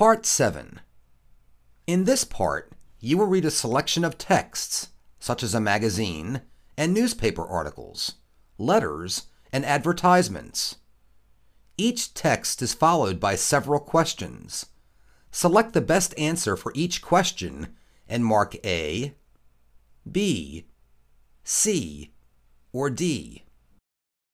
Part 7 In this part, you will read a selection of texts, such as a magazine and newspaper articles, letters, and advertisements. Each text is followed by several questions. Select the best answer for each question and mark A, B, C, or D.